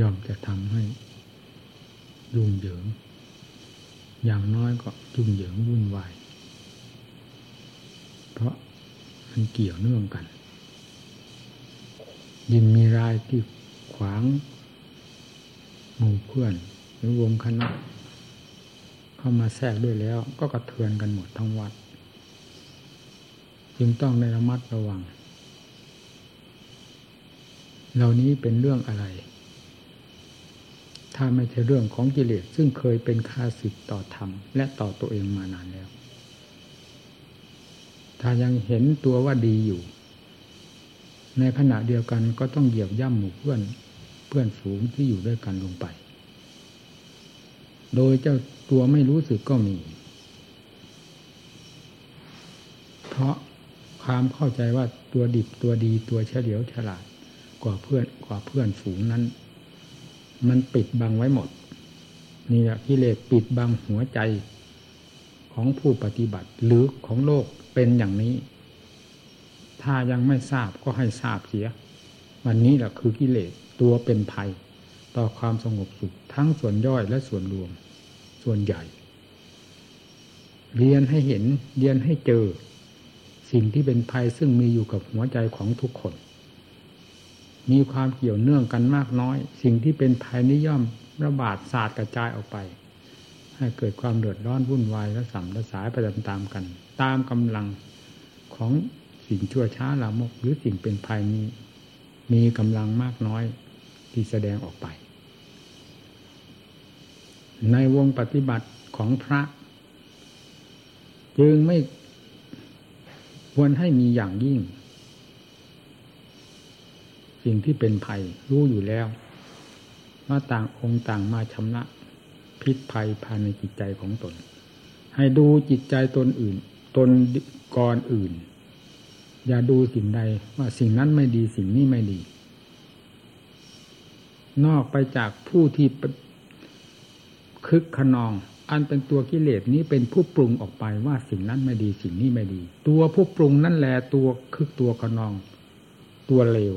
ย่อมจะทำให้ยุ่งเหยิง อย่างน้อยก็ยุ่งเหยิงวุ่นวาย เพราะมันเกี่ยวเนื่องกันยินมีรายที่ขวางหมู่เพื่อน หรือวงคณะเข้ามาแทรกด้วยแล้ว ก็กระเทือนกันหมดทั้งวัด จึงต้องในระมัดระวัง เหล่านี้เป็นเรื่องอะไร ถ้าไม่ใช่เรื่องของกิเลสซึ่งเคยเป็นคาศึกต่อธรรม และต่อตัวเองมานานแล้ว ถ้ายังเห็นตัวว่าดีอยู่ ในขณะเดียวกันก็ต้องเหยียบย่ำหมู่เพื่อนเพื่อนฝูงที่อยู่ด้วยกันลงไป โดยเจ้าตัวไม่รู้สึกก็มี เพราะความเข้าใจว่าตัวดิบตัวดีตัวเฉลียวฉลาดกว่าเพื่อนกว่าเพื่อนฝูงนั้น มันปิดบังไว้หมด นี่แหละกิเลสปิดบังหัวใจของผู้ปฏิบัติหรือของโลกเป็นอย่างนี้ ถ้ายังไม่ทราบก็ให้ทราบเสีย วันนี้แหละคือกิเลสตัวเป็นภัย ต่อความสงบสุขทั้งส่วนย่อยและส่วนรวม ส่วนใหญ่ เรียนให้เห็นเรียนให้เจอ สิ่งที่เป็นภัยซึ่งมีอยู่กับหัวใจของทุกคน มีความเกี่ยวเนื่องกันมากน้อย สิ่งที่เป็นภัยนิย่อมระบาดศาสตร์กระจายออกไป ให้เกิดความเดือดร้อนวุ่นวายและสัมและสายไปตามๆกัน ตามกำลังของสิ่งชั่วช้าลามก หรือสิ่งเป็นภัยนี้มีกำลังมากน้อยที่แสดงออกไป ในวงปฏิบัติของพระ จึงไม่ควรให้มีอย่างยิ่ง สิ่งที่เป็นภัยรู้อยู่แล้วว่าต่างองค์ต่างมาชำระพิษภัยภายในจิตใจของตน ให้ดูจิตใจตนอื่น ตนก่อนอื่น อย่าดูสิ่งใดว่าสิ่งนั้นไม่ดีสิ่งนี้ไม่ดี นอกไปจากผู้ที่คึกขนอง อันเป็นตัวกิเลสนี้เป็นผู้ปรุงออกไปว่าสิ่งนั้นไม่ดีสิ่งนี้ไม่ดี ตัวผู้ปรุงนั่นแหละตัวคึกตัวขนอง ตัวเลว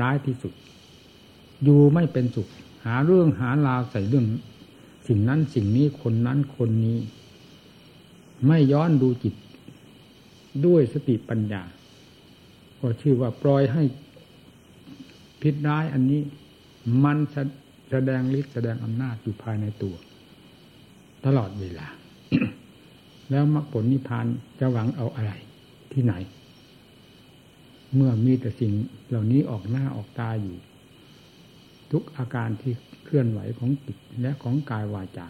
ร้ายที่สุด อยู่ไม่เป็นสุข หาเรื่องหาราวใส่เรื่อง สิ่งนั้นสิ่งนี้คนนั้นคนนี้ ไม่ย้อนดูจิต ด้วยสติปัญญา ก็ชื่อว่าปล่อยให้พิษร้ายอันนี้ มันแสดงฤทธิ์แสดงอำนาจอยู่ภายในตัว ตลอดเวลา แล้วมรรคผลนิพพานจะหวังเอาอะไรที่ไหน เมื่อมีแต่สิ่งเหล่านี้ออกหน้าออกตาอยู่ ทุกอาการที่เคลื่อนไหวของจิตและของกายวาจา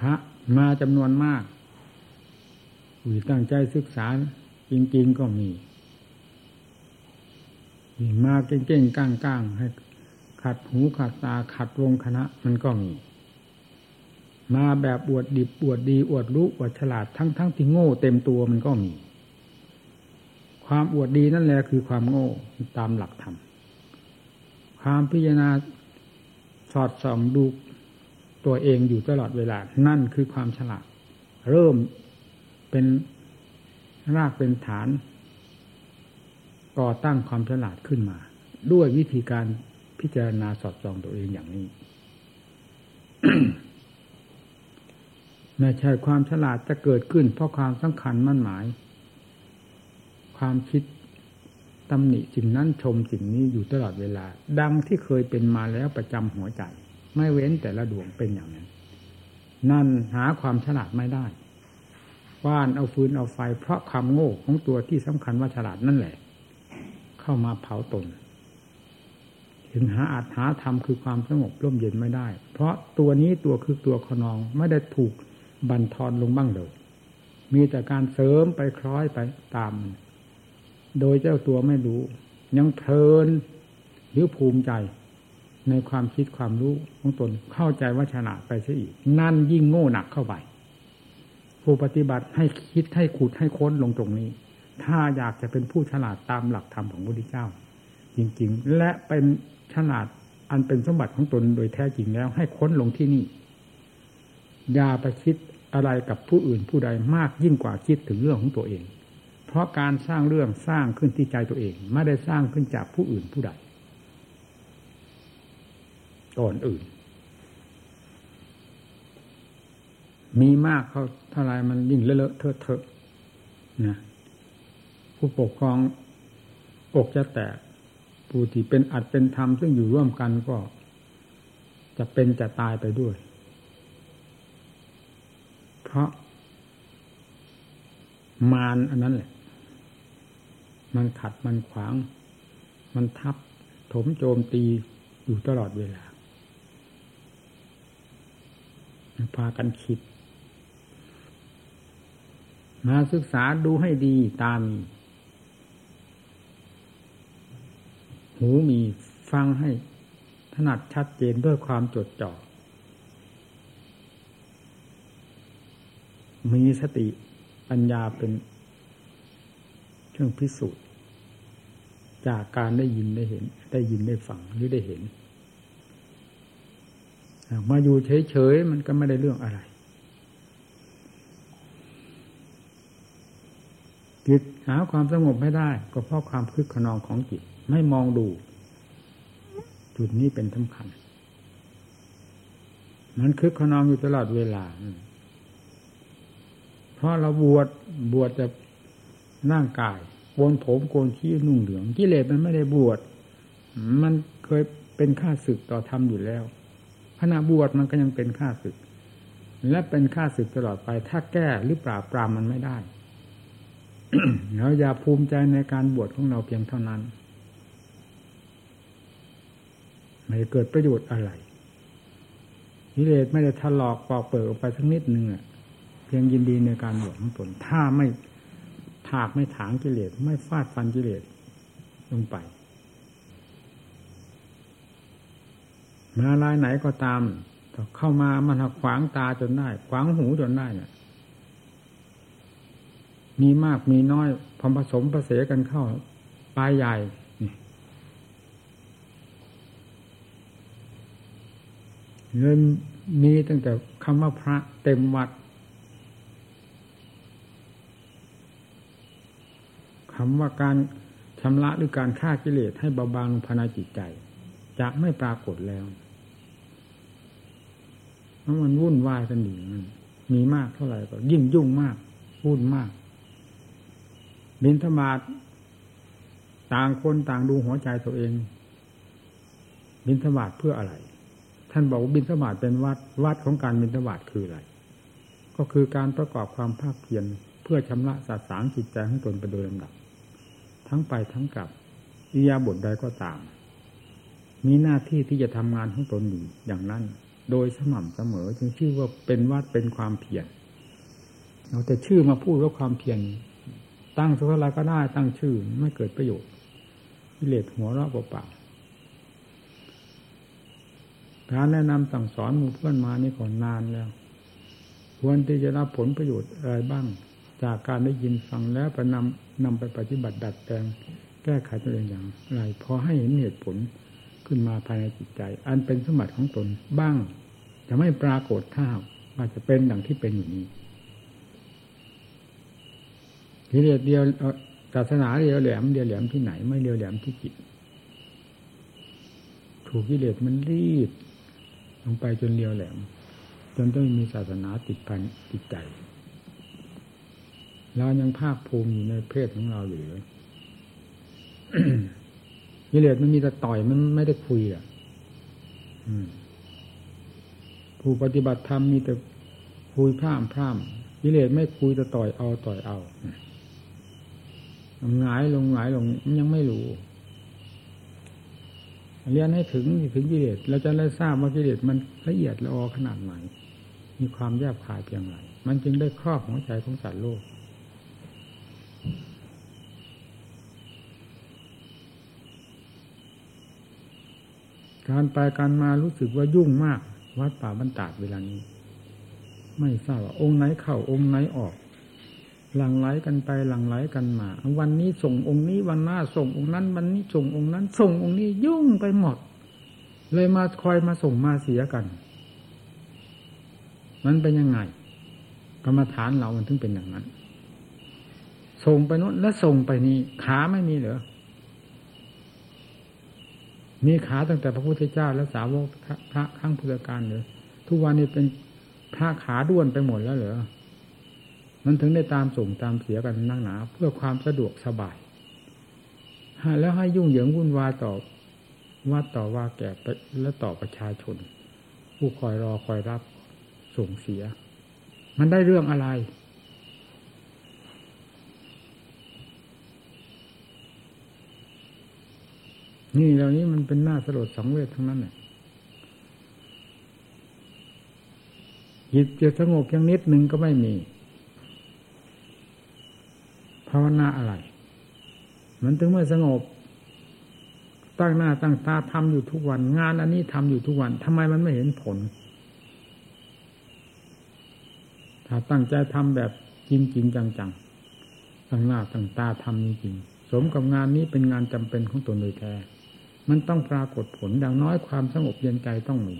พระมาจำนวนมากอุยตั้งใจศึกษาจริง ๆก็มีมาเก่งๆก้างๆให้ขัดหูขัดตาขัดวงคณะมันก็มี มาแบบอวดดิบอวดดีอวดรู้อวดฉลาดทั้งทั้งที่โง่เต็มตัวมันก็มี ความอวดดีนั่นแหละคือความโง่ตามหลักธรรม ความพิจารณาสอดส่องดูตัวเองอยู่ตลอดเวลา นั่นคือความฉลาด เริ่มเป็นรากเป็นฐาน ก่อตั้งความฉลาดขึ้นมา ด้วยวิธีการพิจารณาสอดส่องตัวเองอย่างนี้ไม่ใช่ความฉลาดจะเกิดขึ้น เพราะความสำคัญมั่นหมาย ความคิดตำหนิสิ่งนั้นชมสิ่งนี้อยู่ตลอดเวลา ดังที่เคยเป็นมาแล้วประจำหัวใจ ไม่เว้นแต่ละดวงเป็นอย่างนั้น นั่นหาความฉลาดไม่ได้ว่านเอาฟืนเอาไฟ เพราะความโง่ของตัวที่สำคัญว่าฉลาดนั่นแหละ เข้ามาเผาตน ถึงหาอาจหาธรรมคือความสงบร่มเย็นไม่ได้ เพราะตัวนี้ตัวคือตัวขนองไม่ได้ถูกบันทอนลงบ้างเลย มีแต่การเสริมไปคล้อยไปตาม โดยเจ้าตัวไม่รู้ ยังเพลินหรือภูมิใจ ในความคิดความรู้ของตนเข้าใจว่าฉลาดไปซะอีก นั่นยิ่งโง่หนักเข้าไปผู้ปฏิบัติให้คิดให้ขุดให้ค้นลงตรงนี้ ถ้าอยากจะเป็นผู้ฉลาดตามหลักธรรมของพระพุทธเจ้า จริง ๆ และเป็นฉลาดอันเป็นสมบัติของตนโดยแท้จริงแล้ว ให้ค้นลงที่นี่อย่าไปคิดอะไรกับผู้อื่นผู้ใดมากยิ่งกว่าคิดถึงเรื่องของตัวเอง เพราะการสร้างเรื่องสร้างขึ้นที่ใจตัวเอง ไม่ได้สร้างขึ้นจากผู้อื่นผู้ใดตอนอื่น มีมากเขาเท่าไรมันยิ่งเลอะเทอะเทอะนะผู้ปกครองอกจะแตกผู้ที่เป็นอัดเป็นธรรมซึ่งอยู่ร่วมกันก็ จะเป็นจะตายไปด้วย เพราะมารอันนั้นแหละ มันขัดมันขวาง มันทับ ถมโจมตีอยู่ตลอดเวลา พากันคิด มาศึกษาดูให้ดีตามี หูมีฟังให้ถนัดชัดเจนด้วยความจดจ่อ มีสติปัญญาเป็น เครื่องพิสูจน์ จากการได้ยินได้เห็น ได้ยินได้ฟังหรือได้เห็นมาอยู่เฉยๆมันก็ไม่ได้เรื่องอะไรจิตหาความสงบไม่ได้ ก็เพราะความคึกขนองของจิตไม่มองดู จุดนี้เป็นสำคัญ มันคึกขนองอยู่ตลอดเวลาเพราะเราบวชบวชจะ ร่างกายโกนผมโกนขี้นุ่งเหลืองกิเลสมันไม่ได้บวชมันเคยเป็นข้าศึกต่อธรรมอยู่แล้วขณะบวชมันก็ยังเป็นข้าศึก และเป็นข้าศึกตลอดไปถ้าแก้หรือปราบปรามมันไม่ได้เราอย่าภูมิใจในการบวชของเราเพียงเท่านั้นไม่เกิดประโยชน์อะไรกิเลสไม่ได้ทะลอกปอกเปิดออกไปสักนิดหนึ่งเพียงยินดีในการบวชของตนถ้าไม่ ถากไม่ถางกิเลสไม่ฟาดฟันกิเลสลงไป มาลายไหนก็ตามเข้ามามันขวางตาจนได้ ขวางหูจนได้เนี่ยมีมากมีน้อยพอผสมผสมกันเข้าปลายใหญ่เลยมีตั้งแต่คำว่าพระเต็มวัด คำว่าการชำระหรือการฆ่ากิเลสให้เบาบางภายในจิตใจ จะไม่ปรากฏแล้วเพราะมันวุ่นวายกันดีมันมีมากเท่าไหร่ก็ยิ่งยุ่งมากวุ่นมากบินธมาตต่างคนต่างดูหัวใจตัวเอง บินธมาตเพื่ออะไร ท่านบอกว่าบินสบาทเป็นวัดวัดของการบินสบาทคืออะไร ก็คือการประกอบความภาคเพียรเพื่อชำระสาสางจิตใจของตนไปโดยลำดับ ทั้งไปทั้งกลับอิยาบทใดก็ตาม มีหน้าที่ที่จะทำงานของตนอยู่อย่างนั้น โดยสม่ำเสมอ จึงชื่อว่าเป็นวัดเป็นความเพียรเราแต่ชื่อมาพูดว่าความเพียรตั้งสักอะไรก็ได้ตั้งชื่อไม่เกิดประโยชน์กิเลสหัวเราะเปล่าการแนะนำสั่งสอนหมู่เพื่อนมานี่ก่อนนานแล้ว ควรที่จะรับผลประโยชน์อะไรบ้าง จากการได้ยินฟังแล้วไปนำนำไปปฏิบัติดัดแปลงแก้ไขตัวเองอย่างไรพอให้เห็นเหตุผลขึ้นมาภายในจิตใจ อันเป็นสมบัติของตนบ้าง จะไม่ปรากฏท่าว่าจจะเป็นดังที่เป็นอยู่นี้ทีเดียวเดียวศาสนาเดียวแหลมเดียวแหลมที่ไหน ไม่เดียวแหลมที่จิต ถูกกิเลสมันรีดลงไปจนเลียวแหลมจนต้องมีศาสนาติดพันติดใจ เรายังภาคภูมิอยู่ในเพศของเราอยู่เลยกิเลสมันมีแต่ต่อยมันไม่ได้คุยอะผู้ปฏิบัติธรรมมีแต่คุยพร่ำพร่ำกิเลสไม่คุยแต่ต่อยเอาต่อยเอาหงายลงหงายลงยังไม่รู้เรียนให้ถึงถึงกิเลสเราจะได้ทราบว่ากิเลสมันละเอียดละออขนาดไหนมีความแยบคายเพียงไรมันจึงได้ครอบหัวใจของสัตว์โลก การไปการมารู้สึกว่ายุ่งมาก วัดป่าบรรดาเวลานี้ ไม่ทราบว่าองค์ไหนเข้าองค์ไหนออก หลังไหลกันไปหลังไหลกันมา วันนี้ส่งองค์นี้วันหน้าส่งองค์นั้น วันนี้ส่งองค์นั้น ส่งองค์นี้ยุ่งไปหมด เลยมาคอยมาส่งมาเสียกัน มันเป็นยังไงกรรมฐานเรามันถึงเป็นอย่างนั้น ส่งไปโน้นแล้วส่งไปนี้ขาไม่มีเหรอ มีขาตั้งแต่พระพุทธเจ้าและสาวกพระข้างพุทธการเลยทุกวันนี้เป็นพระขาด้วนไปหมดแล้วเหรอมันถึงได้ตามส่งตามเสียกันนั่งหนา เพื่อความสะดวกสบายแล้วให้ยุ่งเหยิงวุ่นวายต่อว่าต่อว่าแก่และต่อประชาชน ผู้คอยรอคอยรับส่งเสีย มันได้เรื่องอะไร นี่เหล่านี้มันเป็นหน้าสลดสังเวชทั้งนั้นแหละจิตจะสงบย่างนิดหนึ่งก็ไม่มี ภาวนาอะไร มันถึงไม่สงบ ตั้งหน้าตั้งตาทำอยู่ทุกวัน งานอันนี้ทำอยู่ทุกวันทำไมมันไม่เห็นผล ถ้าตั้งใจทำแบบจริงจริงจังๆตั้งหน้าตั้งตาทำจริงๆสมกับงานนี้เป็นงานจำเป็นของตนโดยแท้ มันต้องปรากฏผลดังน้อยความสงบเย็นใจต้องมี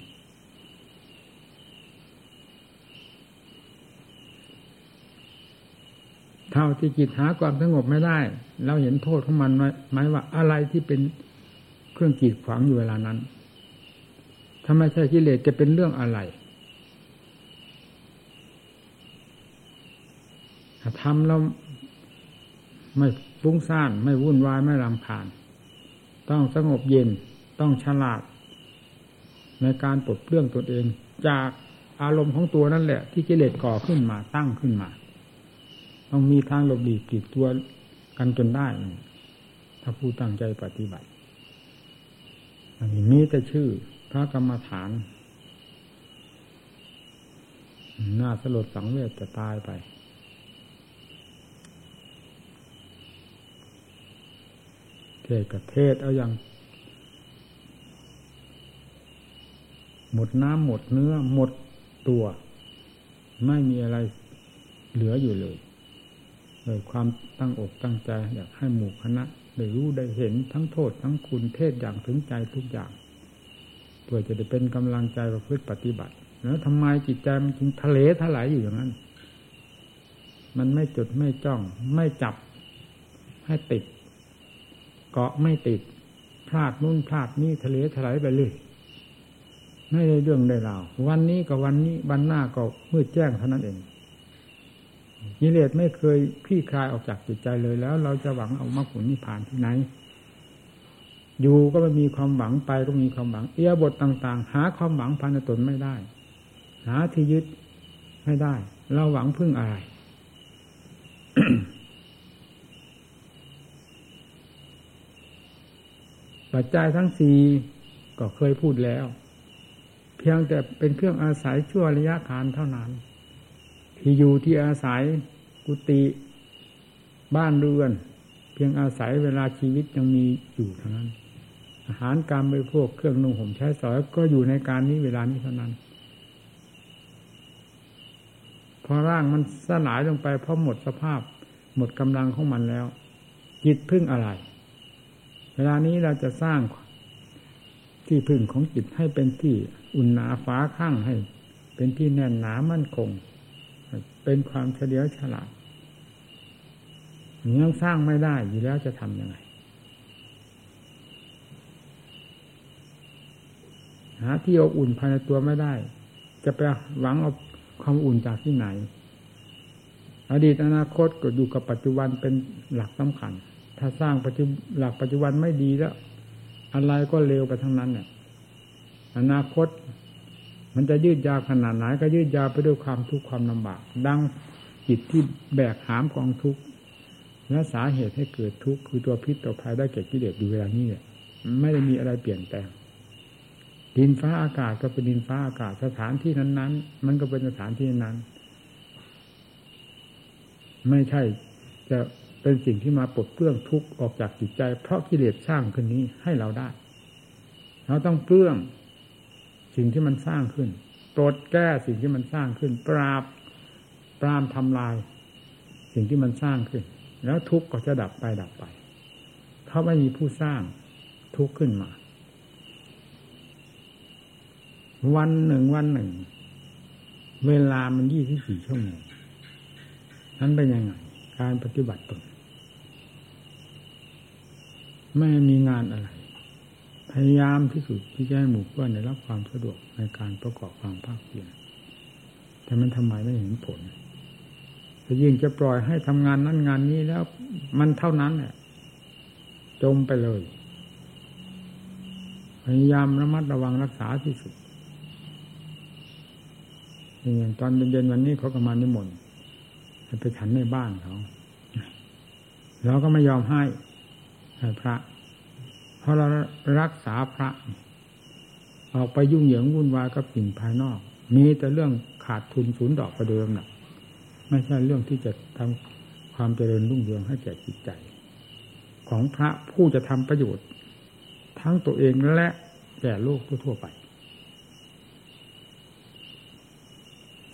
เท่าที่จิตหาความสงบไม่ได้ เราเห็นโทษของมันไหมว่าอะไรที่เป็นเครื่องกีดขวางอยู่เวลานั้นถ้าไมใช่กิเลสจะเป็นเรื่องอะไรทำแล้วไม่ฟุ้งซ่าน ไม่วุ่นวาย ไม่รำคาญ ต้องสงบเย็นต้องฉลาด ในการปลดเปลื้องตนเอง จากอารมณ์ของตัวนั่นแหละ ที่กิเลสก่อขึ้นมาตั้งขึ้นมา ต้องมีทางหลบหลีกปลีกตัวกันจนได้ ถ้าผู้ตั้งใจปฏิบัติอันนี้มีแต่ชื่อพระกรรมฐาน น่าสลดสังเวชจะตายไป เท ศกับเทศเอาอย่าง หมดน้ำหมดเนื้อ หมดตัว ไม่มีอะไรเหลืออยู่เลยโดยความตั้งอกตั้งใจอยากให้หมู่คณะได้รู้ได้เห็นทั้งโทษทั้งคุณเทศอย่างถึงใจทุกอย่างเพื่อจะได้เป็นกำลังใจประพฤติปฏิบัติ แล้วทำไมจิตใจมันจึงทะเลทลายอยู่อย่างนั้น มันไม่จดไม่จ้อง ไม่จับให้ติด เกาะไม่ติด พลาดนู่นพลาดนี่ทะเลทลายไปเลยไม่ได้เรื่องได้ราววันนี้กับวันนี้วันหน้าก็มืดแจ้งเท่านั้นเองกิเลสไม่เคยคลี่คลายออกจากจิตใจเลยแล้ว เราจะหวังเอามรรคผลนิพพานที่ไหน อยู่ก็ไม่มีความหวังไปก็มีความหวัง เอียบทต่าง ๆ หาความหวังภายในตนไม่ได้ หาที่ยึดไม่ได้ เราหวังพึ่งอะไร ปัจจัยทั้งสี่ก็เคยพูดแล้ว เพียงแต่เป็นเครื่องอาศัยชั่วระยะการเท่านั้น ที่อยู่ที่อาศัยกุฏิบ้านเรือน เพียงอาศัยเวลาชีวิตยังมีอยู่เท่านั้น อาหารการบริโภคเครื่องนุ่งห่มใช้สอยก็อยู่ในการนี้เวลานี้เท่านั้น พอร่างมันสลายลงไปเพราะหมดสภาพ หมดกำลังของมันแล้วจิตพึ่งอะไร เวลานี้เราจะสร้างที่พึ่งของจิตให้เป็นที่อุ่นหนาฟ้าข้างให้ เป็นที่แน่นหนามั่นคง เป็นความเฉลียวฉลาดยังสร้างไม่ได้อยู่แล้วจะทำยังไง หาที่อบอุ่นภายในตัวไม่ได้ จะไปหวังเอาความอุ่นจากที่ไหน อดีตอนาคตก็อยู่กับปัจจุบันเป็นหลักสำคัญ ถ้าสร้างปัจจุหลักปัจจุบันไม่ดีแล้ว อะไรก็เร็วไปทั้งนั้นเนี่ยอนาคต มันจะยืดยาวขนาดไหนก็ยืดยาวไปด้วยความทุกข์ความลำบาก ดังจิตที่แบกหามกองทุกข์และสาเหตุให้เกิดทุกข์คือตัวพิษตัวภัยได้เกิดกิเลสอยู่เวลานี้เนี่ยไม่ได้มีอะไรเปลี่ยนแปลงดินฟ้าอากาศก็เป็นดินฟ้าอากาศสถานที่นั้น ๆ มันก็เป็นสถานที่นั้น ไม่ใช่จะ เป็นสิ่งที่มาปลดเปลื้องทุกข์ออกจากจิตใจ เพราะกิเลสสร้างขึ้นนี้ให้เราได้ เราต้องเปลื้องสิ่งที่มันสร้างขึ้นปลดแก้สิ่งที่มันสร้างขึ้น ปราบปรามทำลาย สิ่งที่มันสร้างขึ้น แล้วทุกข์ก็จะดับไปดับไป เขาไม่มีผู้สร้างทุกข์ขึ้นมา วันหนึ่งวันหนึ่ง เวลามันยี่สิบสี่ชั่วโมงนั้นเป็นยังไง การปฏิบัติตน ไม่มีงานอะไร พยายามที่สุดที่จะให้หมู่เพื่อนได้รับความสะดวกในการประกอบความภาคเพียรแต่มันทำไมไม่เห็นผลแต่ยิ่งจะปล่อยให้ทำงานนั้นงานนี้แล้ว มันเท่านั้นแหละจมไปเลย พยายามระมัดระวังรักษาที่สุดอย่างตอนเย็นๆวันนี้เขาก็มานิมนต์ไปฉันในบ้านเขาเราก็ไม่ยอมให้ ให้พระ เพราะเรารักษาพระ ออกไปยุ่งเหยิงวุ่นวายกับสิ่งภายนอก มีแต่เรื่องขาดทุนศูนย์ดอกประเดิมนะ่ะ ไม่ใช่เรื่องที่จะทำความเจริญรุ่งเรืองให้แก่จิตใจ ของพระผู้จะทำประโยชน์ ทั้งตัวเองและแก่โลกทั่วไป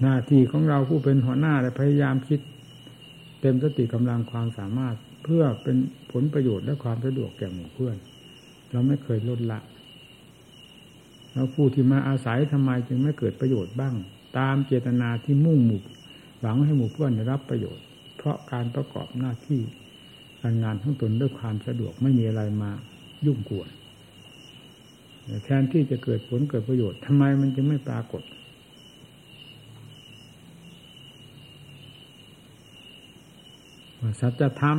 หน้าที่ของเราผู้เป็นหัวหน้าและพยายามคิดเต็มสติกำลังความสามารถ เพื่อเป็นผลประโยชน์และความสะดวกแก่หมู่เพื่อน เราไม่เคยลดละ แล้วผู้ที่มาอาศัยทำไมจึงไม่เกิดประโยชน์บ้าง ตามเจตนาที่มุ่งหมู่หวังให้หมู่เพื่อนได้รับประโยชน์ เพราะการประกอบหน้าที่การงานทั้งตนด้วยความสะดวกไม่มีอะไรมายุ่งกวนแทนที่จะเกิดผลเกิดประโยชน์ทำไมมันจึงไม่ปรากฏสัจธรรม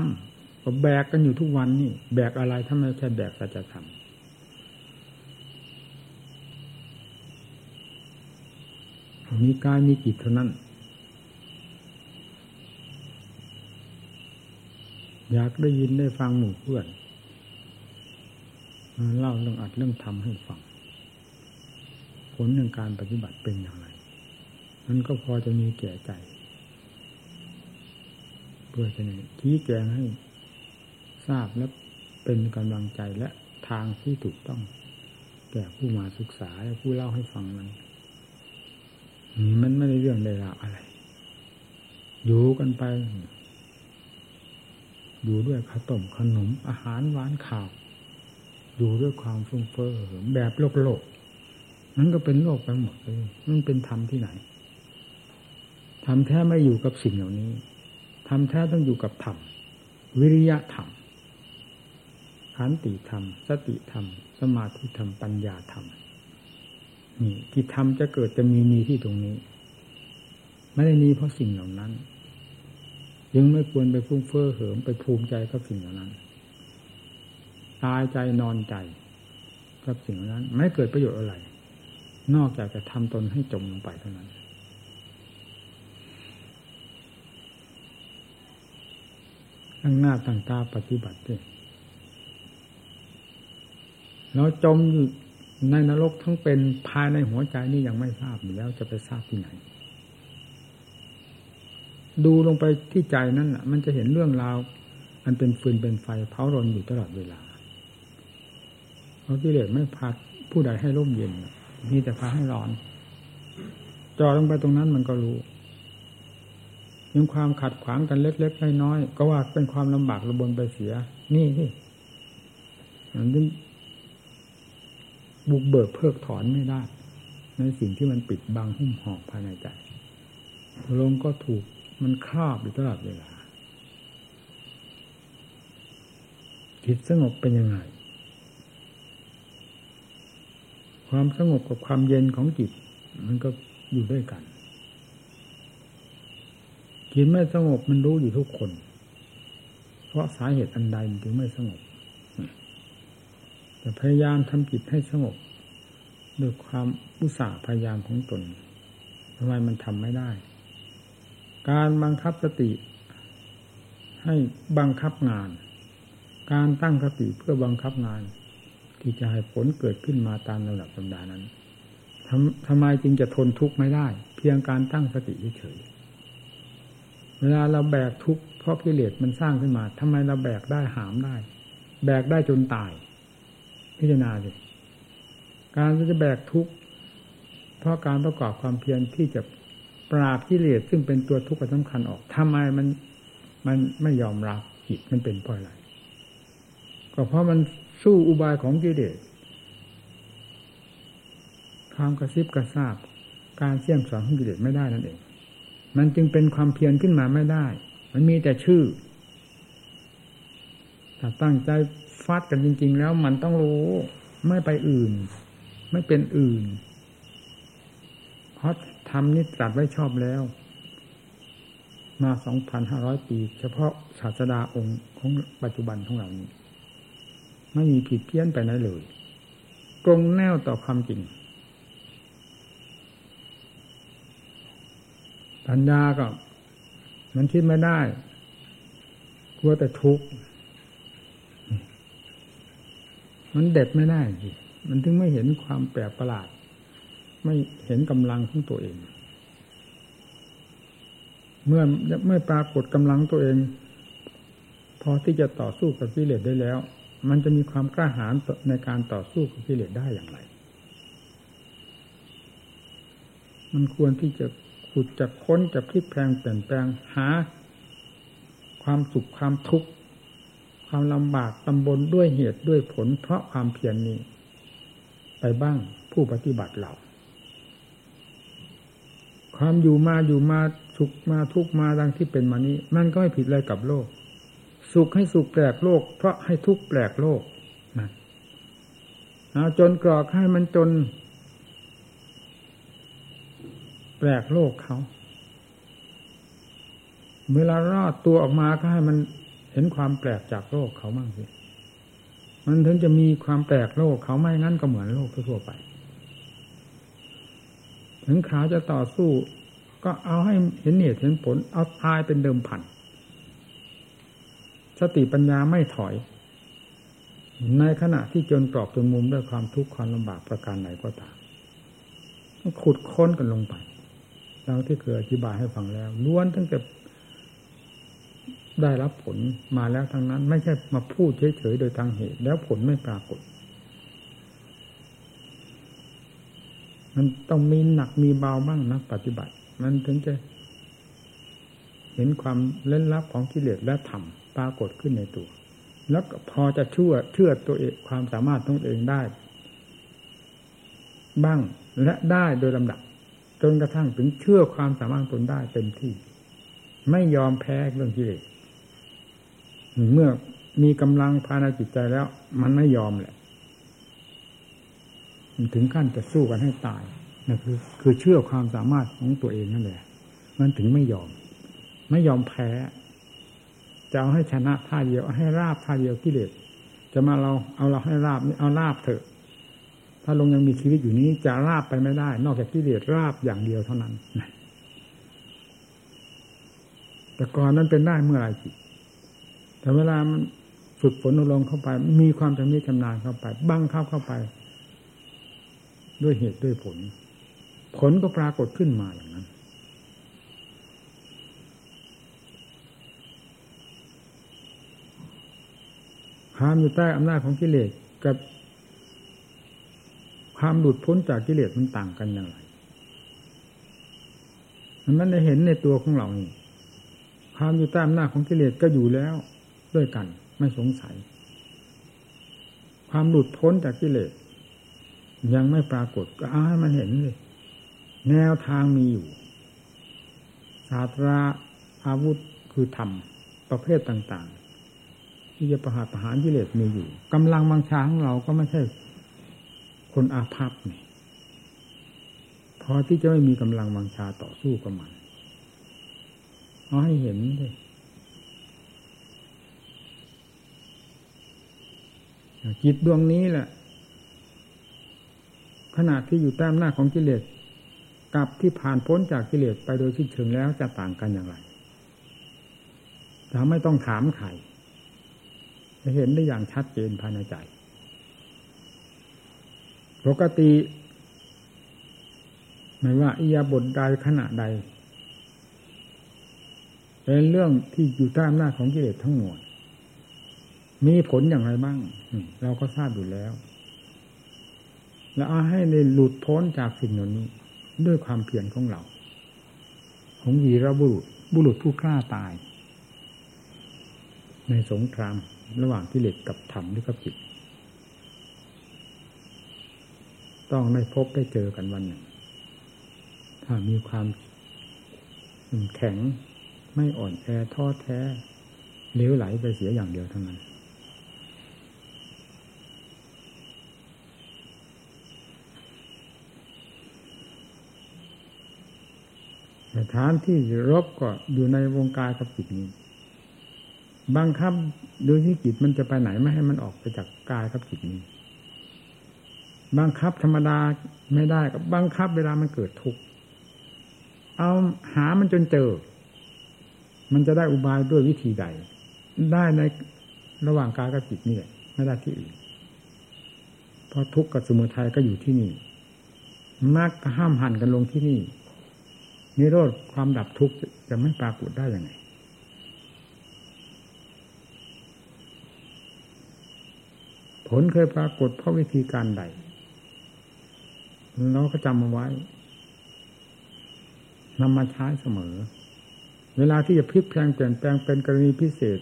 แบกกันอยู่ทุกวันนี่ แบกอะไรถ้าไม่ใช่แบกสัจธรรมมีกายมีจิตเท่านั้น อยากได้ยินได้ฟังหมู่เพื่อนเล่าเรื่องอัดเรื่องทำให้ฟัง ผลในการปฏิบัติเป็นอย่างไรมันก็พอจะมีแก่ใจ เพื่อจะชี้แจงให้ ทราบและเป็นกำลังใจและทางที่ถูกต้องแก่ผู้มาศึกษาและผู้เล่าให้ฟังนั้นมันไม่ได้เรื่องใดราวอะไร อยู่กันไป อยู่ด้วยข้าวต้มขนมอาหารหวานข่าว อยู่ด้วยความฟุ้งเฟ้อแบบโลกโลกนั้นก็เป็นโลกไปหมดเลยมันเป็นธรรมที่ไหนธรรมแท้ไม่อยู่กับสิ่งเหล่านี้ธรรมแท้ต้องอยู่กับธรรมวิริยะธรรม ขันติธรรม สติธรรม สมาธิธรรม ปัญญาธรรม นี่ที่ธรรมจะเกิดจะมีมีที่ตรงนี้ ไม่ได้มีเพราะสิ่งเหล่านั้นยังไม่ควรไปฟุ้งเฟ้อเหิมไปภูมิใจกับสิ่งเหล่านั้น ตายใจนอนใจกับสิ่งเหล่านั้น ไม่เกิดประโยชน์อะไร นอกจากจะทำตนให้จมลงไปเท่านั้น ตั้งหน้าตั้งตาปฏิบัติด้วย เราจมในนรกทั้งเป็นภายในหัวใจนี่ยังไม่ทราบอยู่แล้วจะไปทราบที่ไหน ดูลงไปที่ใจนั่นอะ มันจะเห็นเรื่องราวอันเป็นฟืนเป็นไฟเผารนอยู่ตลอดเวลาเพราะกิเลสไม่พาผู้ใดให้ร่มเย็นมีแต่พาให้ร้อนจอลงไปตรงนั้นมันก็รู้ยังความขัดขวางกันเล็กๆน้อยๆก็ว่าเป็นความลำบากระบนไปเสีย นี่นี่มัน บุกเบิกเพิกถอนไม่ได้ในสิ่งที่มันปิดบังหุ้มห่อภายในใจลมก็ถูกมันครอบอยู่ตลอดเวลาจิตสงบเป็นยังไง ความสงบกับความเย็นของจิต มันก็อยู่ด้วยกันจิตไม่สงบมันรู้อยู่ทุกคน เพราะสาเหตุอันใดมันถึงไม่สงบ พยายามทำจิตให้สงบด้วยความอุตสาห์พยายามของตนทำไมมันทำไม่ได้ การบังคับสติ ให้บังคับงาน การตั้งสติเพื่อบังคับงาน ที่จะให้ผลเกิดขึ้นมาตามระดับสัปดานั้นทำทำไมจึงจะทนทุกข์ไม่ได้ เพียงการตั้งสติเฉยเวลาเราแบกทุกข์เพราะกิเลสมันสร้างขึ้นมาทำไมเราแบกได้หามได้ แบกได้จนตาย พิจารณาสิการที่จะแบกทุกข์เพราะการประกอบความเพียรที่จะปราบกิเลสซึ่งเป็นตัวทุกข์สำคัญออกทำไมมันมันไม่ยอมรับจิตมันเป็นเพราะอะไรก็เพราะมันสู้อุบายของกิเลสความกระซิบกระซาบ การเสี่ยมสอนของกิเลสไม่ได้นั่นเอง มันจึงเป็นความเพียรขึ้นมาไม่ได้ มันมีแต่ชื่อถ้าตั้งใจ ฟาดกันจริง ๆ แล้วมันต้องรู้ ไม่ไปอื่น ไม่เป็นอื่นเพราะทำนี่ตรัสไว้ชอบแล้ว มาสองพันห้าร้อยปี เฉพาะศาสดาองค์ของปัจจุบันของเรานี้ไม่มีผิดเพี้ยนไปไหนเลยตรงแนวต่อความจริงปัญญาก็ มันคิดไม่ได้ กลัวแต่ทุกข์ มันเด็ดไม่ได้สิมันถึงไม่เห็นความแปลกประหลาด ไม่เห็นกำลังของตัวเอง เมื่อเมื่อปรากฏกำลังตัวเอง พอที่จะต่อสู้กับกิเลสได้แล้ว มันจะมีความกล้าหาญในการต่อสู้กับกิเลสได้อย่างไร มันควรที่จะขุดจะค้นจะพลิกแพลงเปลี่ยนแปลงหา ความสุขความทุกข์ ความลำบากตำบลด้วยเหตุด้วยผล เพราะความเพียรนนี้ ไปบ้างผู้ปฏิบัติเรา ความอยู่มาอยู่มาสุขมาทุกมาดังที่เป็นมานี้ มันก็ไม่ผิดอะไรกับโลก สุขให้สุขแปลกโลก เพราะให้ทุกแปลกโลกนะเอาจนกรอกให้มันจน แปลกโลกเขาเวลารอดตัวออกมาก็ให้มัน เห็นความแปลกจากโลกเขาบ้างสิมันถึงจะมีความแปลกโลกเขาไม่งั้นก็เหมือนโลกทั่วไป ถึงขาจะต่อสู้ ก็เอาให้เห็นเหตุเห็นผล เอาตายเป็นเดิมพันสติปัญญาไม่ถอย ในขณะที่จนกรอบจนมุมด้วยความทุกข์ความลำบากประการไหนก็ตามขุดค้นกันลงไปดังที่เคยอธิบายให้ฟังแล้วล้วนตั้งแต่ ได้รับผลมาแล้วทั้งนั้น ไม่ใช่มาพูดเฉยๆโดยทางเหตุ แล้วผลไม่ปรากฏ มันต้องมีหนักมีเบาบ้างนะปฏิบัติ มันถึงจะ เห็นความเล่นลับของกิเลสและธรรมปรากฏขึ้นในตัว แล้วพอจะเชื่อเชื่อตัวเองความสามารถของตัวเองได้ บ้างและได้โดยลำดับจนกระทั่งถึงเชื่อความสามารถตนได้เต็มที่ ไม่ยอมแพ้เรื่องกิเลส เมื่อมีกำลังภายในจิตใจแล้ว มันไม่ยอมแหละมันถึงขั้นจะสู้กันให้ตายนั่นคือ คือเชื่อความสามารถของตัวเองนั่นแหละ มันถึงไม่ยอม ไม่ยอมแพ้ จะเอาให้ชนะท่าเดียวเอาให้ราบท่าเดียวกิเลสจะมาเราเอาเราให้ราบเอาราบเถอะ ถ้าลงยังมีชีวิตอยู่นี้จะราบไปไม่ได้ นอกจากกิเลสราบอย่างเดียวเท่านั้นแต่ก่อนนั้นเป็นได้เมื่อไรจิต แต่เวลามันฝึกฝนอลงเข้าไป มีความชำนิชำนาญเข้าไป บังคับเข้าไป ด้วยเหตุด้วยผล ผลก็ปรากฏขึ้นมาอย่างนั้นความอยู่ใต้อำนาจของกิเลสกับความหลุดพ้นจากกิเลสมันต่างกันอย่างไร มันได้เห็นในตัวของเรานี่ความอยู่ใต้อำนาจของกิเลสก็อยู่แล้ว ด้วยกัน ไม่สงสัย ความหลุดพ้นจากกิเลสยังไม่ปรากฏก็เอาให้มันเห็นเลยแนวทางมีอยู่ศาสตราอาวุธคือธรรมประเภทต่างๆ ที่จะประหารประหารกิเลสมีอยู่กำลังบางชาของเราก็ไม่ใช่ คนอาภัพนี่พอที่จะไม่มีกำลังบางชาต่อสู้กับมันเอาให้เห็นเลย จิตดวงนี้แหละขณะที่อยู่ใต้อำนาจของกิเลสกับที่ผ่านพ้นจากกิเลสไปโดยสิ้นเชิงแล้วจะต่างกันอย่างไรเราไม่ต้องถามใครจะเห็นได้อย่างชัดเจนภายในใจ ปกติ ไม่ว่าอิยาบทใดขณะใด เป็นเรื่องที่อยู่ใต้อำนาจของกิเลสทั้งหมด มีผลอย่างไรบ้างเราก็ทราบอยู่แล้ว แล้วเอาให้ในหลุดพ้นจากสิ่งเหล่านี้ ด้วยความเพียรของเรา ของวีรบุรุษ บุรุษผู้กล้าตาย ในสงครามระหว่างที่เหล็กกับธรรมหรือกับจิต ต้องได้พบได้เจอกันวันหนึ่ง ถ้ามีความแข็งไม่อ่อนแอท้อแท้เลี้ยวไหลไปเสียอย่างเดียวเท่านั้น สถานที่รบก็อยู่ในวงการกับจิตนี้บังคับโดยที่จิตมันจะไปไหนไม่ให้มันออกไปจากกายกับจิตนี้ บังคับธรรมดาไม่ได้กับบังคับเวลามันเกิดทุกข์เอาหามันจนเจอ มันจะได้อุบายด้วยวิธีใด ได้ในระหว่างกายกับจิตนี่แหละไม่ได้ที่อื่นเพราะทุกข์กับสมุทัยก็อยู่ที่นี่มรรคห้ามหันกันลงที่นี่ นิโรธความดับทุกข์จะไม่ปรากฏได้ยังไงผลเคยปรากฏเพราะวิธีการใดเราก็จำมาไว้นำมาใช้เสมอ เวลาที่จะพลิกแปลงเปลี่ยนแปลงเป็นกรณีพิเศษ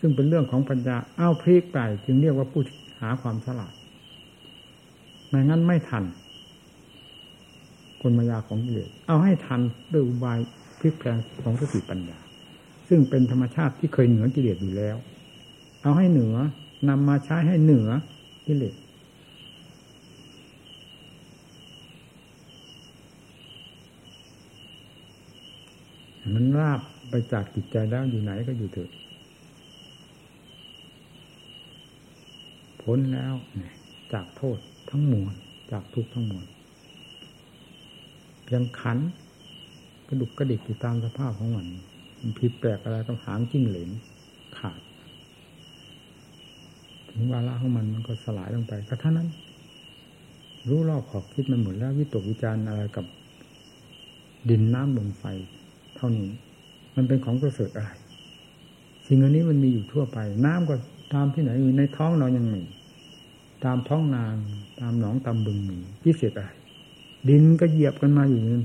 ซึ่งเป็นเรื่องของปัญญาเอาวพลิกไปจึงเรียกว่าผู้หาความฉลาดไม่งั้นไม่ทัน กลมายาของกิเลสเอาให้ทันด้วยอุบายพลิกแปลงของสติปัญญา ซึ่งเป็นธรรมชาติที่เคยเหนือกิเลสอยู่แล้ว เอาให้เหนือนำมาใช้ให้เหนือกิเลสมันราบไปจากจิตใจแล้วอยู่ไหนก็อยู่เถอะพ้นแล้วจากโทษทั้งมวลจากทุกทั้งมวล ยังขันกระดุกกระดิกอยู่ตามสภาพของมันมันผิดแปลกอะไรต้องหางจิ้งเหลนขาด ถึงวาระของมันมันก็สลายลงไปก็เท่านั้น รู้รอบขอบคิดมันหมดแล้ววิตกวิจารณ์อะไรกับ ดินน้ำลมไฟ เท่านี้ มันเป็นของประเสริฐอะไรสิ่งอันนี้มันมีอยู่ทั่วไป น้ำก็ตามที่ไหนมีในท้องเรายังมีตามท้องนางตามหนองตามบึงมีพิเศษอะไร ดินก็เหยียบกันมาอยู่นี่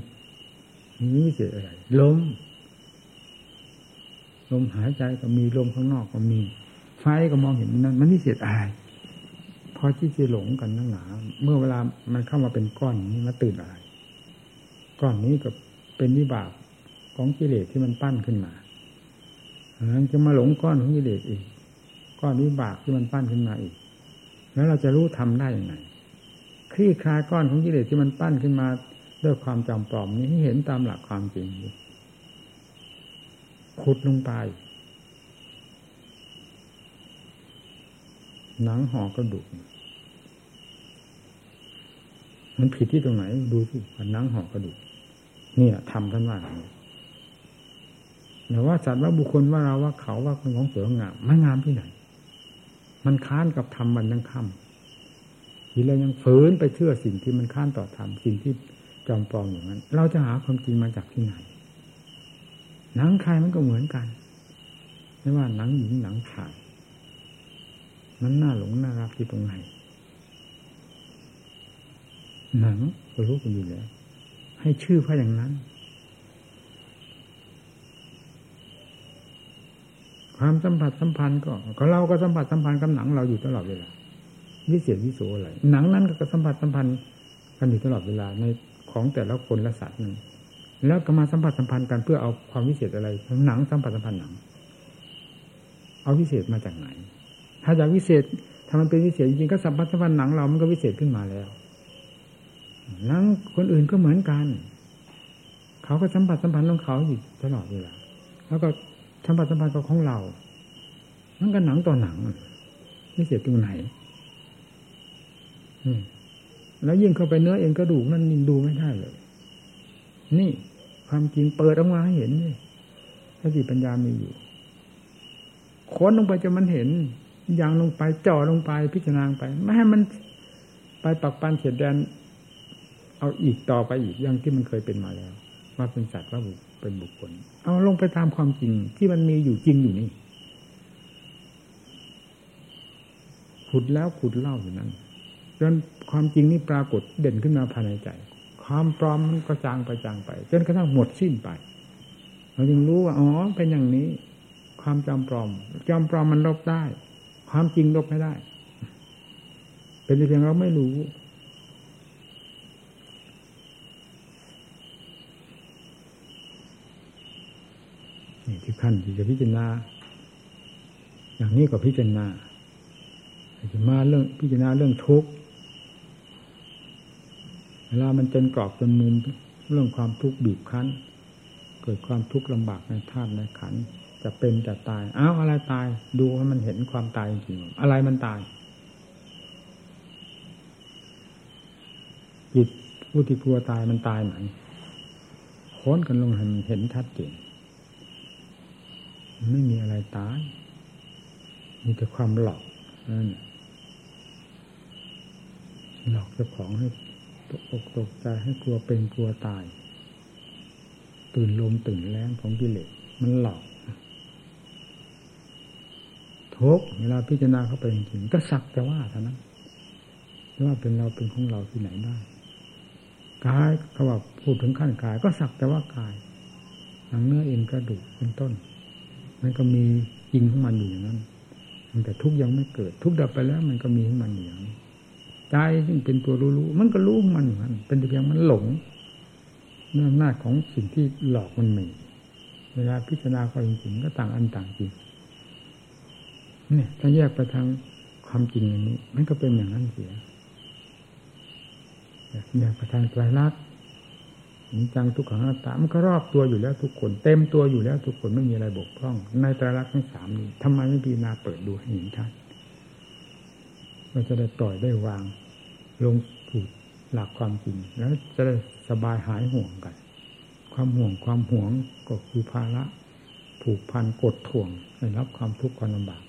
นี่เศษอะไรลมลมหายใจก็มีลมข้างนอกก็มี ไฟก็มองเห็นนั่นมันพิเศษอะไรพอที่จะหลงกันนั่งหนาเมื่อเวลามันเข้ามาเป็นก้อนนี้มาตื่นอะไรก้อนนี้ก็เป็นวิบากของกิเลสที่มันปั้นขึ้นมาแล้วจะมาหลงก้อนของกิเลสอีกก้อนวิบากที่มันปั้นขึ้นมาอีก แล้วเราจะรู้ทำได้อย่างไง ลี่คลายก้อนของกิเลสที่มันปั้นขึ้นมาด้วยความจำปลอมนี้ให้เห็นตามหลักความจริงขุดลงไป หนังห่อกระดูกมันผิดที่ตรงไหน ดูสิหนังห่อกระดูกนี่แหละทำท่านว่าแต่ว่าสัตว์ว่าบุคคลว่าเราว่าเขาว่าเป็นของสวยงามไม่งามที่ไหน มันค้านกับธรรมมันยังค่ำ ทีเรายังฝืนไปเชื่อสิ่งที่มันข้านต่อธรรมสิ่งที่จอมปลอมอย่างนั้น เราจะหาความจริงมาจากที่ไหน หนังใครมันก็เหมือนกัน ไม่ว่าหนังหญิงหนังชายมันน่าหลงน่ารักที่ตรงไหนหนังก็รู้กันอยู่แล้วให้ชื่อเพระอย่างนั้น ความสัมผัสสัมพันธ์ก็เราก็สัมผัสสัมพันธ์กับหนังเราอยู่ตลอดเวลา วิเศษวิโสอะไรหนังนั้นก็สัมผัสสัมพันธ์กันอยู่ตลอดเวลาในของแต่ละคนละสัตว์หนึ่งแล้วก็มาสัมผัสสัมพันธ์กันเพื่อเอาความวิเศษอะไรหนังสัมผัสสัมพันธ์หนัง เอาวิเศษมาจากไหน ถ้าอยากวิเศษถ้ามันเป็นวิเศษจริงๆก็สัมผัสสัมพันธ์หนังเรามันก็วิเศษขึ้นมาแล้วหนังคนอื่นก็เหมือนกัน เขาก็สัมผัสสัมพันธ์ของเขาอยู่ตลอดเวลาแล้วก็สัมผัสสัมพันธ์กับของเรานั่นก็หนังต่อหนังวิเศษตรงไหน แล้วยิ่งเข้าไปเนื้อเองกระดูกนั่นยิ่งดูไม่ได้เลย นี่ความจริงเปิดออกมาให้เห็นนี่สติปัญญามีอยู่ค้นลงไปจนมันเห็นย่างลงไปจ่อลงไปพิจารณาไป ไม่ให้มันไปปักปันเขียดแดน เอาอีกต่อไปอีกอย่างที่มันเคยเป็นมาแล้ว ว่าเป็นสัตว์ว่าเป็นบุคคล เอาลงไปตามความจริงที่มันมีอยู่จริงอยู่นี่ขุดแล้วขุดเล่าอยู่นั้น จนความจริงนี่ปรากฏเด่นขึ้นมาภายในใจ ความปลอมมันก็จางไปจางไป จนกระทั่งหมดสิ้นไปเราจึงรู้ว่าอ๋อเป็นอย่างนี้ ความจำปลอมจำปลอมมันลบได้ ความจริงลบไม่ได้ เป็นเพียงเราไม่รู้นี่ที่ขั้นที่จะพิจารณา อย่างนี้ก็พิจารณาจะมาเรื่องพิจารณาเรื่องทุกข์ เวลามันจนกรอบจนมุมเรื่องความทุกข์บีบคั้น เกิดความทุกข์ลำบากในธาตุในขันจะเป็นจะตายอ้าวอะไรตาย ดูให้มันเห็นความตายจริงอะไรมันตายจิตผู้ที่กลัวตายมันตายไหนค้นกันลงให้มันเห็นชัดเจนไม่มีอะไรตาย มีแต่ความหลอกนั่นหลอกเจ้าของให้ ตกอกตกใจให้กลัวเป็นกลัวตาย ตื่นลมตื่นแรงของกิเลสมันหลอกทุกเวลาพิจารณาเข้าไปจริงๆก็สักแต่ว่าเท่านั้นว่าเป็นเราเป็นของเราที่ไหนได้กายเขาว่าพูดถึงขั้นกาย ก็สักแต่ว่ากายหนังเนื้อเอ็นกระดูกเป็นต้น มันก็มีจริงของมันอยู่อย่างนั้นแต่ทุกยังไม่เกิด ทุกดับไปแล้วมันก็มีของมันอยู่อย่างนี้ ใจซึ่งเป็นตัวรู้ๆมันก็รู้มันอยู่นั้นเป็นเพียงมันหลงนองหน้าของสิ่งที่หลอกมันมีเวลาพิจารณาเขาจริงๆก็ต่างอันต่างจริงเนี่ยถ้าแยกไปทางความจริงอย่างนี้ มันก็เป็นอย่างนั้นเสียแยกไปทางไตรลักษณ์จังทุกขังนัตตามันก็รอบตัวอยู่แล้วทุกคน เต็มตัวอยู่แล้วทุกคนไม่มีอะไรบกพร่อง ในไตรลักษณ์ทั้งสามนี้ทำไมไม่พิจารณาเปิดดูให้เห็นชัด เราจะได้ปล่อยได้วาง ลงถูกหลักความจริงแล้วจะได้สบายหายห่วงกัน ความห่วงความห่วงก็คือภาระผูกพันกดถ่วงให้รับความทุกข์ความลำบาก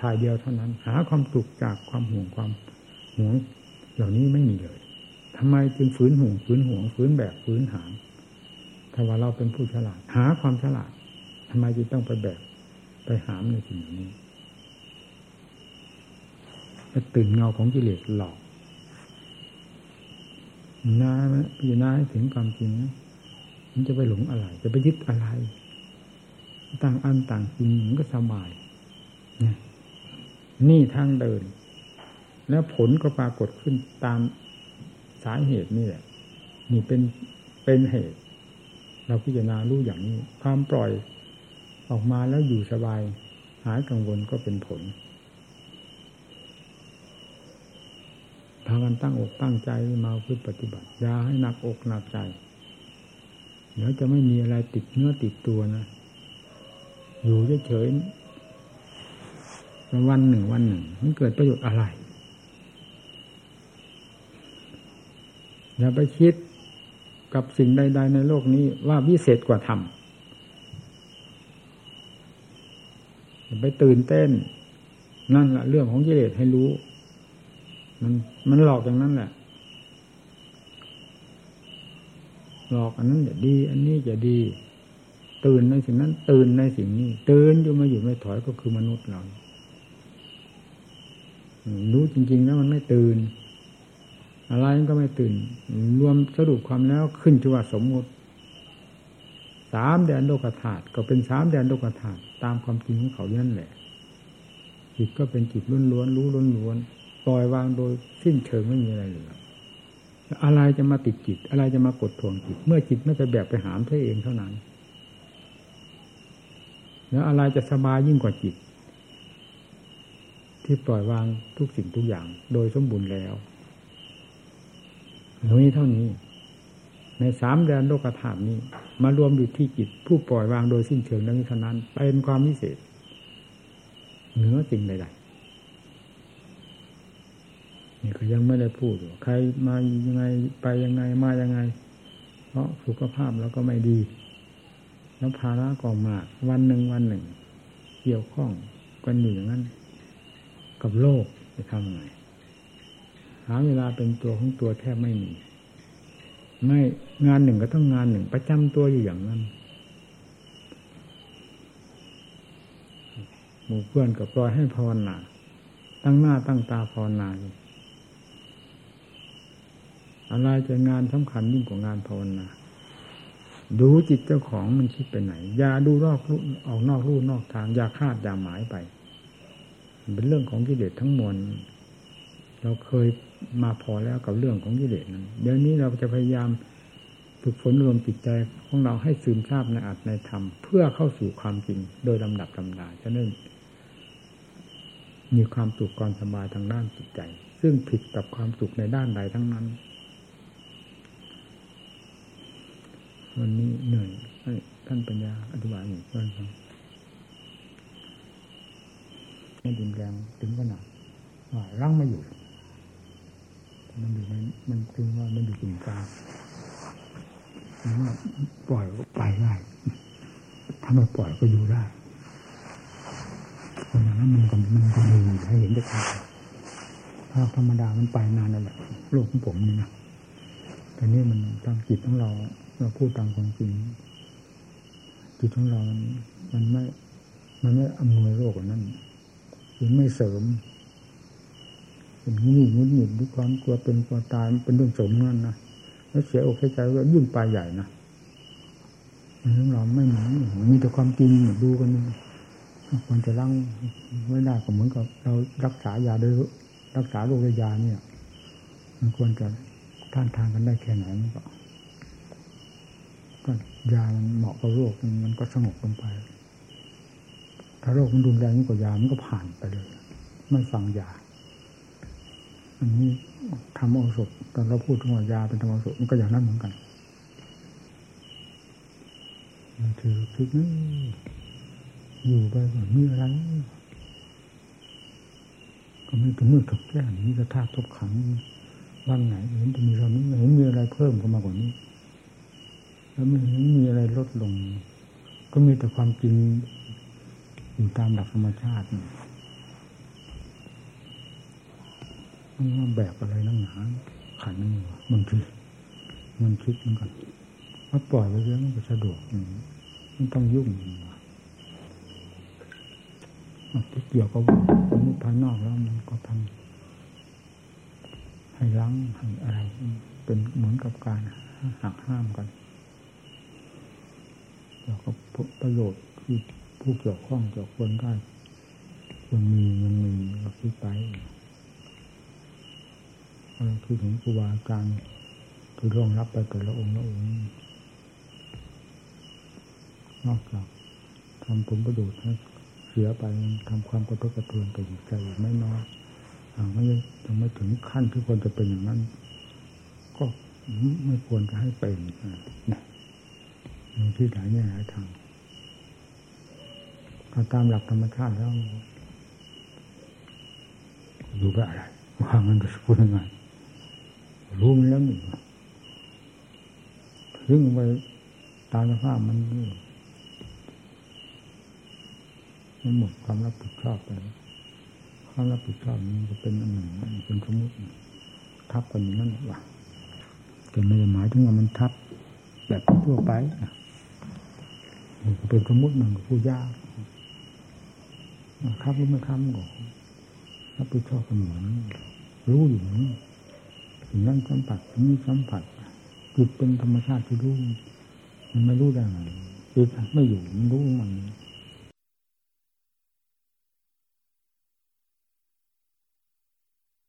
ทายเดียวเท่านั้น หาความสุขจากความห่วงความห่วง เหล่านี้ไม่มีเลยทำไมจึงฝืนห่วงฝืนห่วงฝืนแบบฝืนหางถ้าว่าเราเป็นผู้ฉลาด หาความฉลาดทำไมจึงต้องไปแบกไปหามในสิ่งนี้ ไปตื่นเงาของกิเลสหลอกนาพิจารณาให้ถึงความจริงนะมันจะไปหลงอะไร จะไปยึดอะไร ต่างอันต่างจริงมันก็สบายนี่ทางเดิน แล้วผลก็ปรากฏขึ้นตามสาเหตุนี่แหละ นี่เป็นเป็นเหตุ เราพิจารณารู้อย่างนี้ ความปล่อยออกมาแล้วอยู่สบาย หายกังวลก็เป็นผลากันตั้งอกตั้งใจมาพึ่ปฏิบัติยาให้หนักอกหนักใจ เดี๋ยวจะไม่มีอะไรติดเนื้อติดตัวนะ อยู่เฉยๆวันหนึ่งวันหนึ่ง มันเกิดประโยชน์อะไรอย่าไปคิดกับสิ่งใด ๆ ในโลกนี้ว่าวิเศษกว่าธรรมอย่าไปตื่นเต้น นั่นแหละเรื่องของกิเลสให้รู้ มันมันหลอกอย่างนั้นแหละหลอกอันนั้นจะดี อันนี้จะดี ตื่นในสิ่งนั้น ตื่นในสิ่งนี้ ตื่นอยู่มาอยู่ไม่ถอยก็คือมนุษย์เรารู้จริง ๆ แล้วมันไม่ตื่น อะไรก็ไม่ตื่น รวมสรุปความแล้วขึ้นชื่อว่าสมมติสามแดนโลกธาตุก็เป็นสามแดนโลกธาตุตามความจริงของเขาอย่างนั้นแหละจิตก็เป็นจิตล้วนๆรู้ล้วนๆ ปล่อยวางโดยสิ้นเชิงไม่มีอะไรเหลืออะไรจะมาติดจิต อะไรจะมากดทวงจิต เมื่อจิตไม่ไปแบกไปหามเธอเองเท่านั้น แล้วอะไรจะสบายยิ่งกว่าจิต ที่ปล่อยวางทุกสิ่งทุกอย่าง โดยสมบูรณ์แล้วนี้เท่านี้ ในสามแดนโลกธาตุนี้ มารวมอยู่ที่จิต ผู้ปล่อยวางโดยสิ้นเชิงนั้นเท่านั้น เป็นความพิเศษเหนือสิ่งใด นี่ก็ยังไม่ได้พูดใครมายังไงไปยังไงมายังไง เพราะสุขภาพเราก็ไม่ดี แล้วภาระก็มากวันหนึ่งวันหนึ่ง เกี่ยวข้องกันอยู่อย่างนั้น กับโลกจะทำไงหาเวลาเป็นตัวของตัวแทบไม่มี ไม่งานหนึ่งก็ต้องงานหนึ่ง ประจำตัวอยู่อย่างนั้นหมู่เพื่อนก็ปล่อยให้ภาวนาตั้งหน้าตั้งตาภาวนาอยู่ อะไรจะงานสำคัญยิ่งกว่างานภาวนาดูจิตเจ้าของมันคิดไปไหน อย่าดูนอกออกนอกรูนอกทาง อย่าคาดอย่าหมายไป เป็นเรื่องของกิเลสทั้งมวลเราเคยมาพอแล้วกับเรื่องของกิเลสนั้นเดี๋ยวนี้เราจะพยายามฝึกฝนรวมจิตใจของเราให้ซึมซาบในอัตในธรรม เพื่อเข้าสู่ความจริงโดยลำดับลำดาฉะนั้นมีความสุขความสบายทางด้านจิตใจ ซึ่งผิดกับความสุขในด้านใดทั้งนั้น วันนี้เหนื่อยท่านปัญญาอธิบายอยู่เพื่อนฟังไม่ดินแรงถึงขนาดว่าร่างไม่อยู่ มันอยู่ในมันถึงว่ามันอยู่กึ่งกลางว่าปล่อยก็ไปได้ถ้าไม่ปล่อยก็อยู่ได้คนนั้นมันก็มันก็มีให้เห็นได้ชัดถ้าธรรมดามันไปนานแล้วแหละโลกของผมนี่นะแต่นี่มันตามจิตของเรา เราพูดตามความจริงจิตของเรา มันมันไม่ มันไม่อำนวยโลกนั้นหรือไม่เสริมเป็นงี่งุดหงิดด้วยความกลัวเป็นกลัวตายมันเป็นเรื่องสมนั่นนะแล้วเสียอกเสียใจก็ยิ่งไปใหญ่นะเรื่องเราไม่เหมือนมีแต่ความจริงดูกันควรจะร่างไม่ได้ก็เหมือนกับ เรารักษายาด้วยรักษาโรคยาเนี่ย มันควรจะท่านทางกันได้แค่ไหนมันก็ก็ ยามันเหมาะกับโรคมันก็สงบลงไป ถ้าโรคมันรุนแรงกว่ายามันก็ผ่านไปเลย ไม่ฟังยา อันนี้ทำโอสถตอนเราพูดถึงว่ายาเป็นธรรมโอสมันก็อย่างนั้นเหมือนกันมันถือคิดนี่อยู่ไปก่อนมีอะไรก็ไม่ถึงมือกับแก้มีกระทาทุกขังวันไหนเห็นจะมีเรานี้เห็นมีอะไรเพิ่มเข้ามา กว่านี้ แล้วไม่เห็นมีอะไรลดลง ก็มีแต่ความจริงอยู่ตามหลักธรรมชาติมันว่าแบบอะไรนั่งหนาขันนั่งบางทีมันคิดมันกันว่าปล่อยไปเรื่อยมันก็สะดวกมันต้องยุ่งที่เกี่ยวกับมมติภายนอกแล้วมันก็ทำให้ล้างให้อะไร เป็นเหมือนกับการหักห้ามกัน เกี่ยวกับประโยชน์ที่ผู้เกี่ยวข้องเกี่ยวควรได้ควรมีมันมีก็คิดไปคิดถึงครูบาอาจารย์ที่ร่วงรับไปแต่ละองค์ละองค์นอกจากทำผลประโยชน์ให้เสียไปทำความกระทบกระเทือนไปใจไม่น้อยไม่ยังไม่ถึงขั้นที่ควรจะเป็นอย่างนั้น ก็ไม่ควรจะให้เป็นนะ มีที่หลายแง่หลายทางถ้าตามหลักธรรมชาติแล้วอยู่แบบอะไรว่ามันจะพูดยังไงรู้มันแล้วนี่ถึงไปตามสภาพมันมันหมดความรับผิดชอบไปความรับผิดชอบมันจะเป็นอันหนึ่งเป็นสมมติทับกันอย่างนั้นว่าแต่ไม่ได้หมายถึงว่ามันทับแบบทั่วไป เป็นสมมติมันผู้ยากครับหรือไม่ครับก็รับผิดชอบกันเหมือนรู้อยู่นี่ถึงนั่นสัมผัสนี่สัมผัสจิตเป็นธรรมชาติที่รู้มันไม่รู้ได้ไงจิตไม่อยู่มันรู้มัน